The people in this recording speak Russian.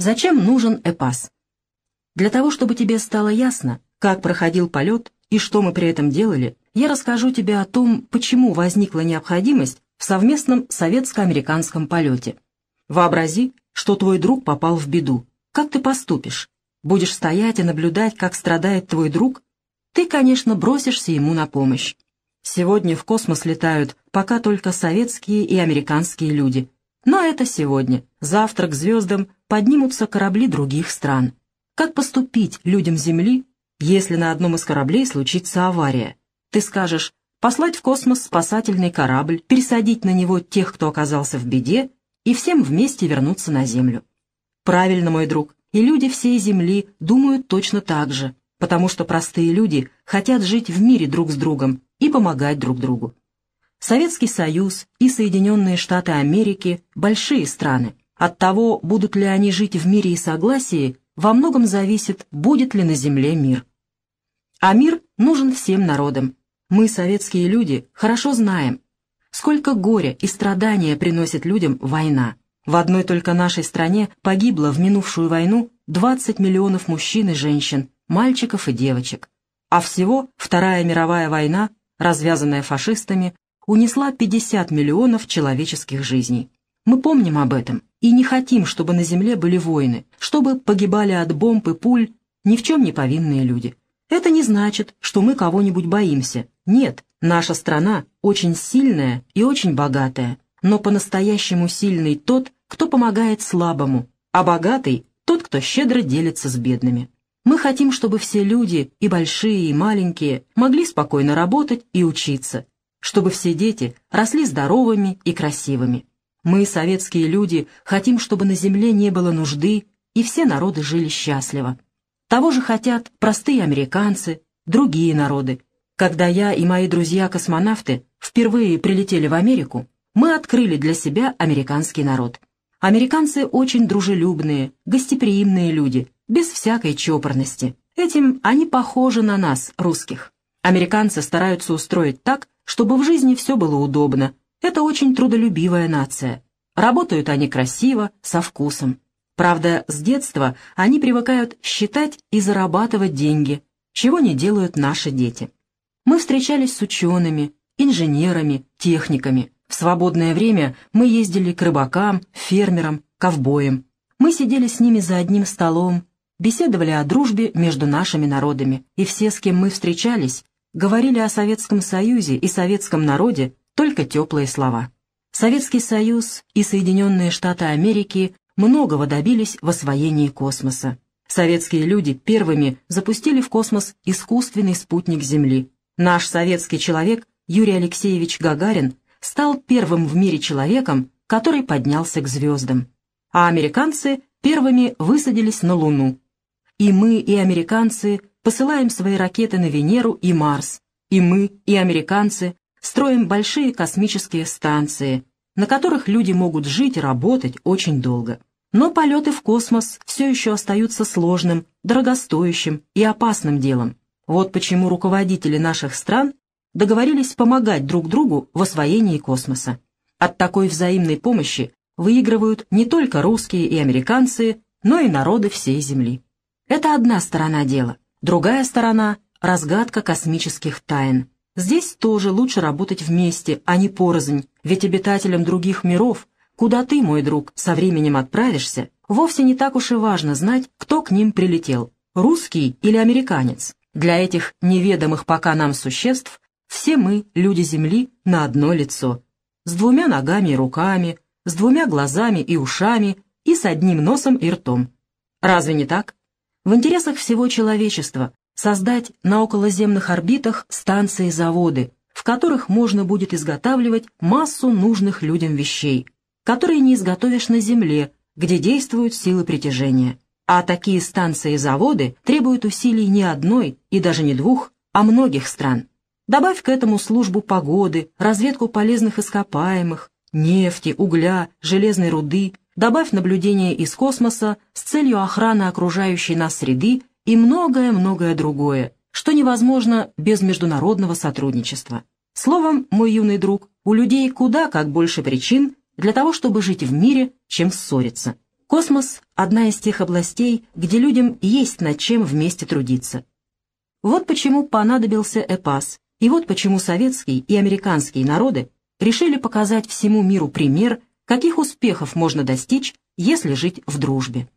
Зачем нужен ЭПАС? Для того, чтобы тебе стало ясно, как проходил полет и что мы при этом делали, я расскажу тебе о том, почему возникла необходимость в совместном советско-американском полете. Вообрази, что твой друг попал в беду. Как ты поступишь? Будешь стоять и наблюдать, как страдает твой друг? Ты, конечно, бросишься ему на помощь. Сегодня в космос летают пока только советские и американские люди. Но это сегодня. Завтра к звездам поднимутся корабли других стран. Как поступить людям Земли, если на одном из кораблей случится авария? Ты скажешь, послать в космос спасательный корабль, пересадить на него тех, кто оказался в беде, и всем вместе вернуться на Землю. Правильно, мой друг, и люди всей Земли думают точно так же, потому что простые люди хотят жить в мире друг с другом и помогать друг другу. Советский Союз и Соединенные Штаты Америки – большие страны. От того, будут ли они жить в мире и согласии, во многом зависит, будет ли на Земле мир. А мир нужен всем народам. Мы, советские люди, хорошо знаем, сколько горя и страдания приносит людям война. В одной только нашей стране погибло в минувшую войну 20 миллионов мужчин и женщин, мальчиков и девочек. А всего Вторая мировая война, развязанная фашистами, унесла 50 миллионов человеческих жизней. Мы помним об этом и не хотим, чтобы на земле были войны, чтобы погибали от бомб и пуль ни в чем не повинные люди. Это не значит, что мы кого-нибудь боимся. Нет, наша страна очень сильная и очень богатая. Но по-настоящему сильный тот, кто помогает слабому, а богатый — тот, кто щедро делится с бедными. Мы хотим, чтобы все люди, и большие, и маленькие, могли спокойно работать и учиться, чтобы все дети росли здоровыми и красивыми. Мы, советские люди, хотим, чтобы на земле не было нужды, и все народы жили счастливо. Того же хотят простые американцы, другие народы. Когда я и мои друзья-космонавты впервые прилетели в Америку, мы открыли для себя американский народ. Американцы очень дружелюбные, гостеприимные люди, без всякой чопорности. Этим они похожи на нас, русских. Американцы стараются устроить так, чтобы в жизни все было удобно. Это очень трудолюбивая нация. Работают они красиво, со вкусом. Правда, с детства они привыкают считать и зарабатывать деньги, чего не делают наши дети. Мы встречались с учеными, инженерами, техниками. В свободное время мы ездили к рыбакам, фермерам, ковбоям. Мы сидели с ними за одним столом, беседовали о дружбе между нашими народами, и все, с кем мы встречались, говорили о Советском Союзе и советском народе только теплые слова. Советский Союз и Соединенные Штаты Америки многого добились в освоении космоса. Советские люди первыми запустили в космос искусственный спутник Земли. Наш советский человек Юрий Алексеевич Гагарин стал первым в мире человеком, который поднялся к звездам. А американцы первыми высадились на Луну. И мы, и американцы посылаем свои ракеты на Венеру и Марс, и мы, и американцы, строим большие космические станции, на которых люди могут жить и работать очень долго. Но полеты в космос все еще остаются сложным, дорогостоящим и опасным делом. Вот почему руководители наших стран договорились помогать друг другу в освоении космоса. От такой взаимной помощи выигрывают не только русские и американцы, но и народы всей Земли. Это одна сторона дела. Другая сторона — разгадка космических тайн. Здесь тоже лучше работать вместе, а не порознь, ведь обитателям других миров, куда ты, мой друг, со временем отправишься, вовсе не так уж и важно знать, кто к ним прилетел, русский или американец. Для этих неведомых пока нам существ все мы, люди Земли, на одно лицо. С двумя ногами и руками, с двумя глазами и ушами и с одним носом и ртом. Разве не так? В интересах всего человечества создать на околоземных орбитах станции-заводы, в которых можно будет изготавливать массу нужных людям вещей, которые не изготовишь на Земле, где действуют силы притяжения. А такие станции-заводы требуют усилий не одной и даже не двух, а многих стран. Добавь к этому службу погоды, разведку полезных ископаемых, нефти, угля, железной руды, добавь наблюдение из космоса с целью охраны окружающей нас среды и многое-многое другое, что невозможно без международного сотрудничества. Словом, мой юный друг, у людей куда как больше причин для того, чтобы жить в мире, чем ссориться. Космос — одна из тех областей, где людям есть над чем вместе трудиться. Вот почему понадобился ЭПАС, и вот почему советский и американские народы решили показать всему миру пример, каких успехов можно достичь, если жить в дружбе.